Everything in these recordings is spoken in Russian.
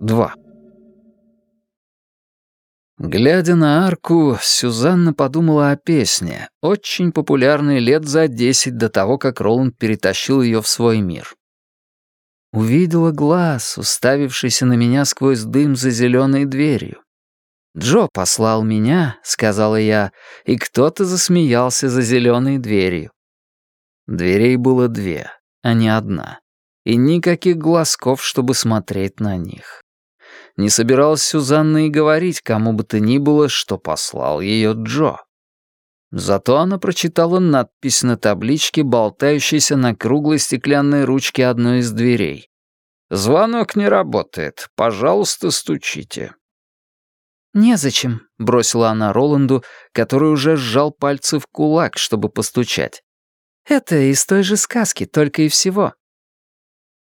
2. Глядя на арку, Сюзанна подумала о песне, очень популярной лет за десять до того, как Роланд перетащил ее в свой мир. Увидела глаз, уставившийся на меня сквозь дым за зеленой дверью. «Джо послал меня», — сказала я, и кто-то засмеялся за зеленой дверью. Дверей было две, а не одна, и никаких глазков, чтобы смотреть на них. Не собиралась Сюзанна и говорить кому бы то ни было, что послал ее Джо. Зато она прочитала надпись на табличке, болтающейся на круглой стеклянной ручке одной из дверей. «Звонок не работает. Пожалуйста, стучите». «Незачем», — бросила она Роланду, который уже сжал пальцы в кулак, чтобы постучать. «Это из той же сказки, только и всего».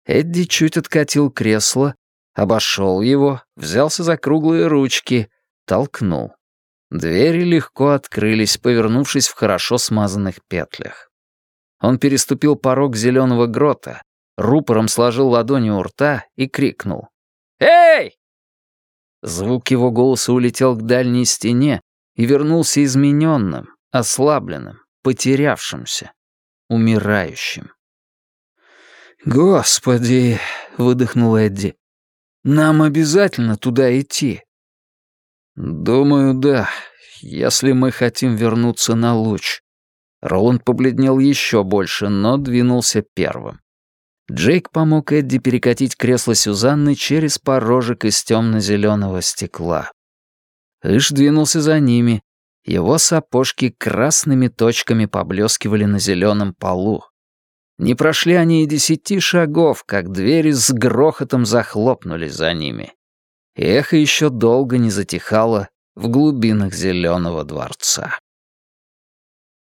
Эдди чуть откатил кресло, обошел его, взялся за круглые ручки, толкнул. Двери легко открылись, повернувшись в хорошо смазанных петлях. Он переступил порог зеленого грота, рупором сложил ладони у рта и крикнул. «Эй!» Звук его голоса улетел к дальней стене и вернулся измененным, ослабленным, потерявшимся, умирающим. «Господи!» — выдохнул Эдди. Нам обязательно туда идти». «Думаю, да, если мы хотим вернуться на луч». Роланд побледнел еще больше, но двинулся первым. Джейк помог Эдди перекатить кресло Сюзанны через порожек из темно-зеленого стекла. Иш двинулся за ними. Его сапожки красными точками поблескивали на зеленом полу. Не прошли они и десяти шагов, как двери с грохотом захлопнулись за ними. эхо еще долго не затихало в глубинах зеленого дворца.